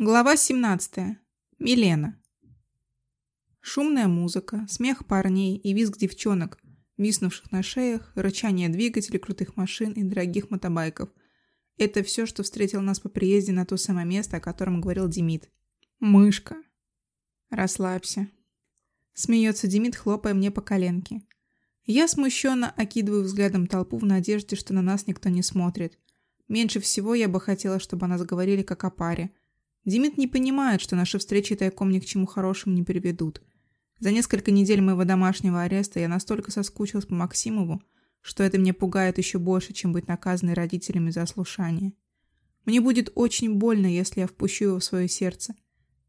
Глава 17. Милена. Шумная музыка, смех парней и визг девчонок, виснувших на шеях, рычание двигателей крутых машин и дорогих мотобайков. Это все, что встретил нас по приезде на то самое место, о котором говорил Демид. Мышка. Расслабься. Смеется Демид, хлопая мне по коленке. Я смущенно окидываю взглядом толпу в надежде, что на нас никто не смотрит. Меньше всего я бы хотела, чтобы о нас говорили как о паре – Демид не понимает, что наши встречи тайком ни к чему хорошему не приведут. За несколько недель моего домашнего ареста я настолько соскучилась по Максимову, что это меня пугает еще больше, чем быть наказанной родителями за ослушание. Мне будет очень больно, если я впущу его в свое сердце,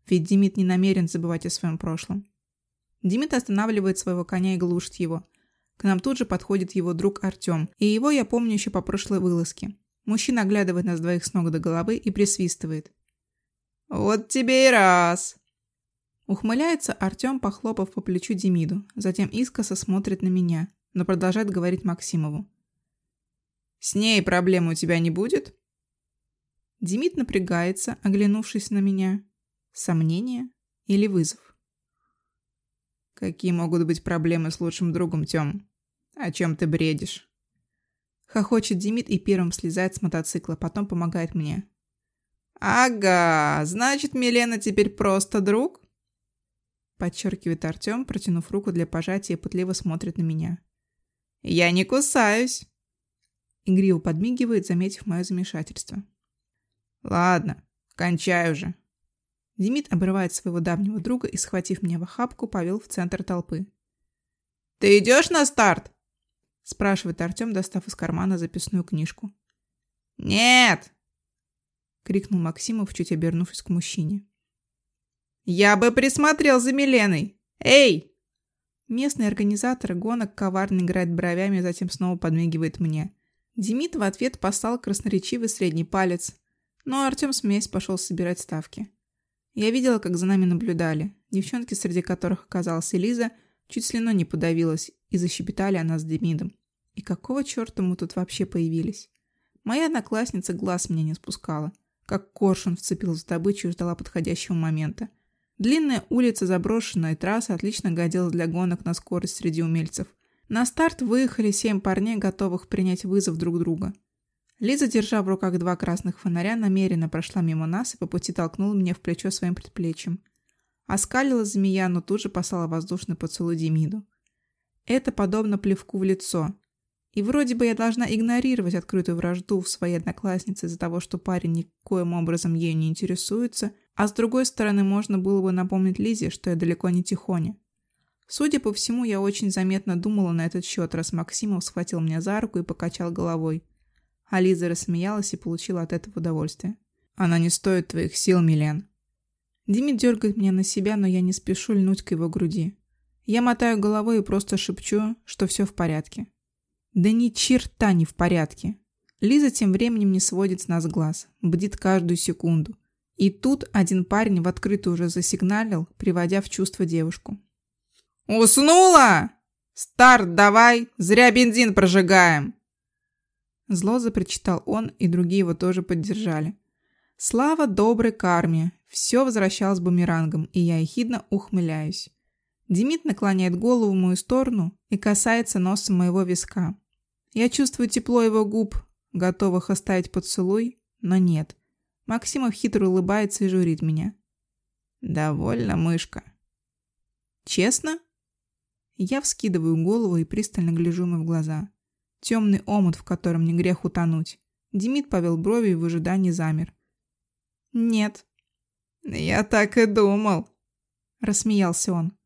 ведь Демид не намерен забывать о своем прошлом. Демид останавливает своего коня и глушит его. К нам тут же подходит его друг Артем, и его я помню еще по прошлой вылазке. Мужчина оглядывает нас двоих с ног до головы и присвистывает. «Вот тебе и раз!» Ухмыляется Артем, похлопав по плечу Демиду, затем искоса смотрит на меня, но продолжает говорить Максимову. «С ней проблем у тебя не будет?» Демид напрягается, оглянувшись на меня. Сомнение или вызов? «Какие могут быть проблемы с лучшим другом, Тём? О чем ты бредишь?» Хохочет Демид и первым слезает с мотоцикла, потом помогает мне. «Ага, значит, Милена теперь просто друг?» Подчеркивает Артем, протянув руку для пожатия и пытливо смотрит на меня. «Я не кусаюсь!» Игриво подмигивает, заметив мое замешательство. «Ладно, кончай уже!» Демид обрывает своего давнего друга и, схватив меня в охапку, повел в центр толпы. «Ты идешь на старт?» спрашивает Артем, достав из кармана записную книжку. «Нет!» — крикнул Максимов, чуть обернувшись к мужчине. «Я бы присмотрел за Миленой! Эй!» Местный организатор гонок коварно играет бровями, затем снова подмигивает мне. Демид в ответ послал красноречивый средний палец, но Артем, смеясь, пошел собирать ставки. Я видела, как за нами наблюдали. Девчонки, среди которых оказалась Элиза, чуть слюной не подавилась и защебетали о нас с Демидом. И какого черта мы тут вообще появились? Моя одноклассница глаз меня не спускала как коршун вцепился в добычу и ждала подходящего момента. Длинная улица, заброшенная трасса отлично годилась для гонок на скорость среди умельцев. На старт выехали семь парней, готовых принять вызов друг друга. Лиза, держа в руках два красных фонаря, намеренно прошла мимо нас и по пути толкнула меня в плечо своим предплечьем. Оскалила змея, но тут же послала воздушный поцелуй Демиду. Это подобно плевку в лицо. И вроде бы я должна игнорировать открытую вражду в своей однокласснице из-за того, что парень никоим образом ею не интересуется, а с другой стороны можно было бы напомнить Лизе, что я далеко не тихоня. Судя по всему, я очень заметно думала на этот счет, раз Максимов схватил меня за руку и покачал головой. А Лиза рассмеялась и получила от этого удовольствие. «Она не стоит твоих сил, Милен». Димит дергает меня на себя, но я не спешу льнуть к его груди. Я мотаю головой и просто шепчу, что все в порядке. Да ни черта не в порядке. Лиза тем временем не сводит с нас глаз, бдит каждую секунду. И тут один парень в открытую уже засигналил, приводя в чувство девушку. «Уснула! Старт давай! Зря бензин прожигаем!» Зло запричитал он, и другие его тоже поддержали. Слава доброй карме! Все возвращалось бумерангом, и я ехидно ухмыляюсь. Демид наклоняет голову в мою сторону и касается носом моего виска. Я чувствую тепло его губ, готовых оставить поцелуй, но нет. Максимов хитро улыбается и журит меня. «Довольно, мышка». «Честно?» Я вскидываю голову и пристально гляжу ему в глаза. Темный омут, в котором не грех утонуть. Демид повел брови и в ожидании замер. «Нет». «Я так и думал», — рассмеялся он.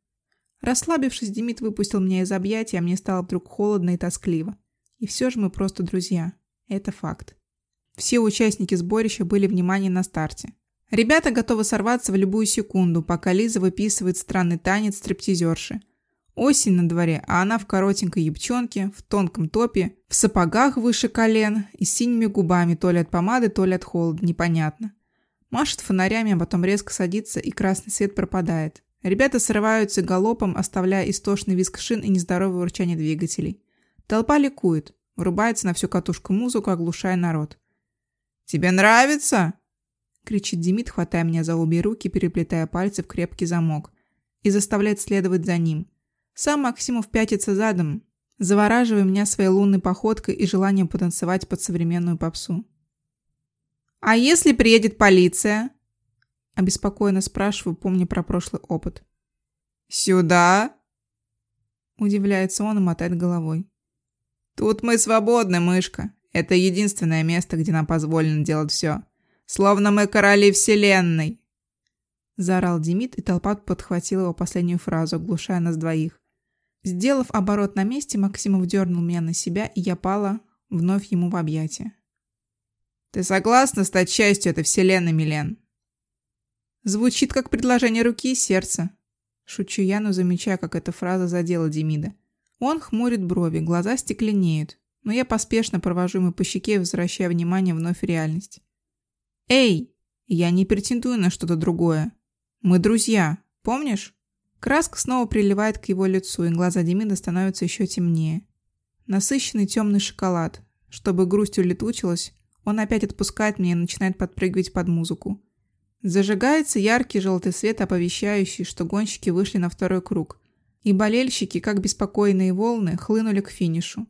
Расслабившись, Демид выпустил меня из объятий, а мне стало вдруг холодно и тоскливо. И все же мы просто друзья. Это факт. Все участники сборища были внимание на старте. Ребята готовы сорваться в любую секунду, пока Лиза выписывает странный танец стриптизерши. Осень на дворе, а она в коротенькой юбчонке, в тонком топе, в сапогах выше колен и с синими губами, то ли от помады, то ли от холода, непонятно. Машет фонарями, а потом резко садится, и красный свет пропадает. Ребята срываются галопом, оставляя истошный визг шин и нездоровое урчание двигателей. Толпа ликует, врубается на всю катушку музыку, оглушая народ. «Тебе нравится?» кричит Демид, хватая меня за обе руки, переплетая пальцы в крепкий замок, и заставляет следовать за ним. Сам Максимов пятится задом, завораживая меня своей лунной походкой и желанием потанцевать под современную попсу. «А если приедет полиция?» Обеспокоенно спрашиваю, помня про прошлый опыт. «Сюда?» Удивляется он и мотает головой. «Тут мы свободны, мышка. Это единственное место, где нам позволено делать все. Словно мы короли вселенной!» Заорал Демид, и толпа подхватила его последнюю фразу, оглушая нас двоих. Сделав оборот на месте, Максимов дернул меня на себя, и я пала вновь ему в объятия. «Ты согласна стать частью этой вселенной, Милен?» Звучит как предложение руки и сердца. Шучу я, но замечаю, как эта фраза задела Демида. Он хмурит брови, глаза стекленеют, но я поспешно провожу ему по щеке, возвращая внимание вновь в реальность. «Эй, я не претендую на что-то другое. Мы друзья, помнишь?» Краска снова приливает к его лицу, и глаза Демида становятся еще темнее. Насыщенный темный шоколад. Чтобы грусть улетучилась, он опять отпускает меня и начинает подпрыгивать под музыку. Зажигается яркий желтый свет, оповещающий, что гонщики вышли на второй круг, и болельщики, как беспокойные волны, хлынули к финишу.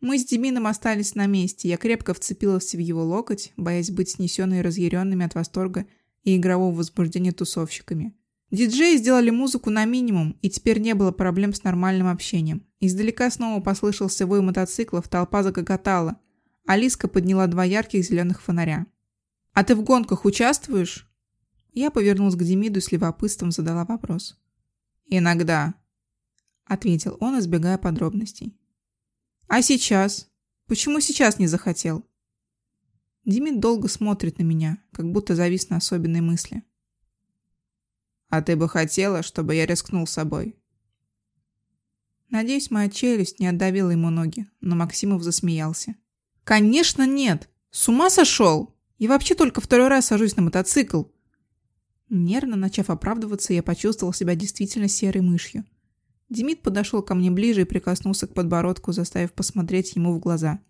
Мы с Демином остались на месте, я крепко вцепилась в его локоть, боясь быть снесенной разъяренными от восторга и игрового возбуждения тусовщиками. Диджеи сделали музыку на минимум, и теперь не было проблем с нормальным общением. Издалека снова послышался вой мотоциклов, толпа загоготала. Алиска подняла два ярких зеленых фонаря. «А ты в гонках участвуешь?» Я повернулась к Демиду и с любопытством задала вопрос. «Иногда», — ответил он, избегая подробностей. «А сейчас? Почему сейчас не захотел?» Демид долго смотрит на меня, как будто завис на особенной мысли. А ты бы хотела, чтобы я рискнул собой?» Надеюсь, моя челюсть не отдавила ему ноги, но Максимов засмеялся. «Конечно нет! С ума сошел! Я вообще только второй раз сажусь на мотоцикл!» Нервно начав оправдываться, я почувствовал себя действительно серой мышью. Демид подошел ко мне ближе и прикоснулся к подбородку, заставив посмотреть ему в глаза.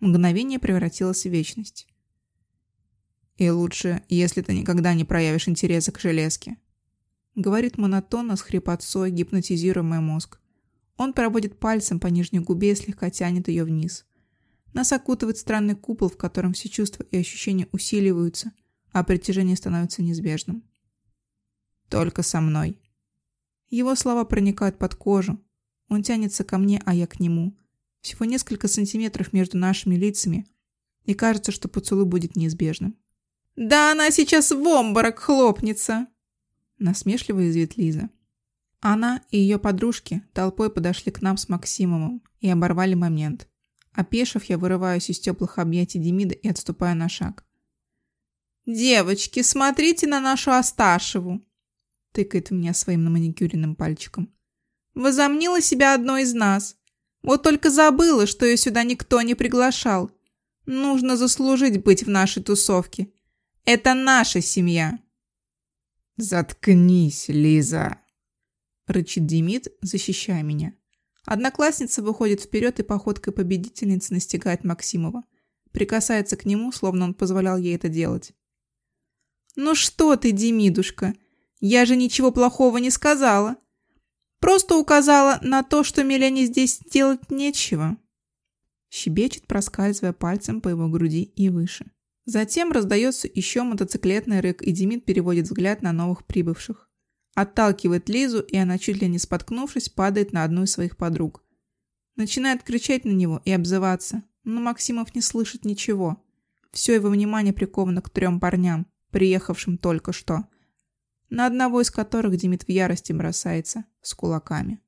Мгновение превратилось в вечность. «И лучше, если ты никогда не проявишь интереса к железке», Говорит монотонно с хрипотцой, гипнотизируя мой мозг. Он проводит пальцем по нижней губе и слегка тянет ее вниз. Нас окутывает странный купол, в котором все чувства и ощущения усиливаются, а притяжение становится неизбежным. «Только со мной». Его слова проникают под кожу. Он тянется ко мне, а я к нему. Всего несколько сантиметров между нашими лицами, и кажется, что поцелуй будет неизбежным. «Да она сейчас в обморок хлопнется!» насмешливо извит Лиза. Она и ее подружки толпой подошли к нам с Максимовым и оборвали момент. Опешив, я вырываюсь из теплых объятий Демида и отступаю на шаг. «Девочки, смотрите на нашу Асташеву!» Тыкает в меня своим наманикюренным пальчиком. «Возомнила себя одной из нас. Вот только забыла, что ее сюда никто не приглашал. Нужно заслужить быть в нашей тусовке. Это наша семья!» «Заткнись, Лиза!» — рычит Демид, защищая меня. Одноклассница выходит вперед и походкой победительницы настигает Максимова. Прикасается к нему, словно он позволял ей это делать. «Ну что ты, Демидушка, я же ничего плохого не сказала. Просто указала на то, что Милене здесь делать нечего». Щебечет, проскальзывая пальцем по его груди и выше. Затем раздается еще мотоциклетный рык, и Демид переводит взгляд на новых прибывших. Отталкивает Лизу, и она, чуть ли не споткнувшись, падает на одну из своих подруг. Начинает кричать на него и обзываться, но Максимов не слышит ничего. Все его внимание приковано к трем парням, приехавшим только что, на одного из которых Демид в ярости бросается с кулаками.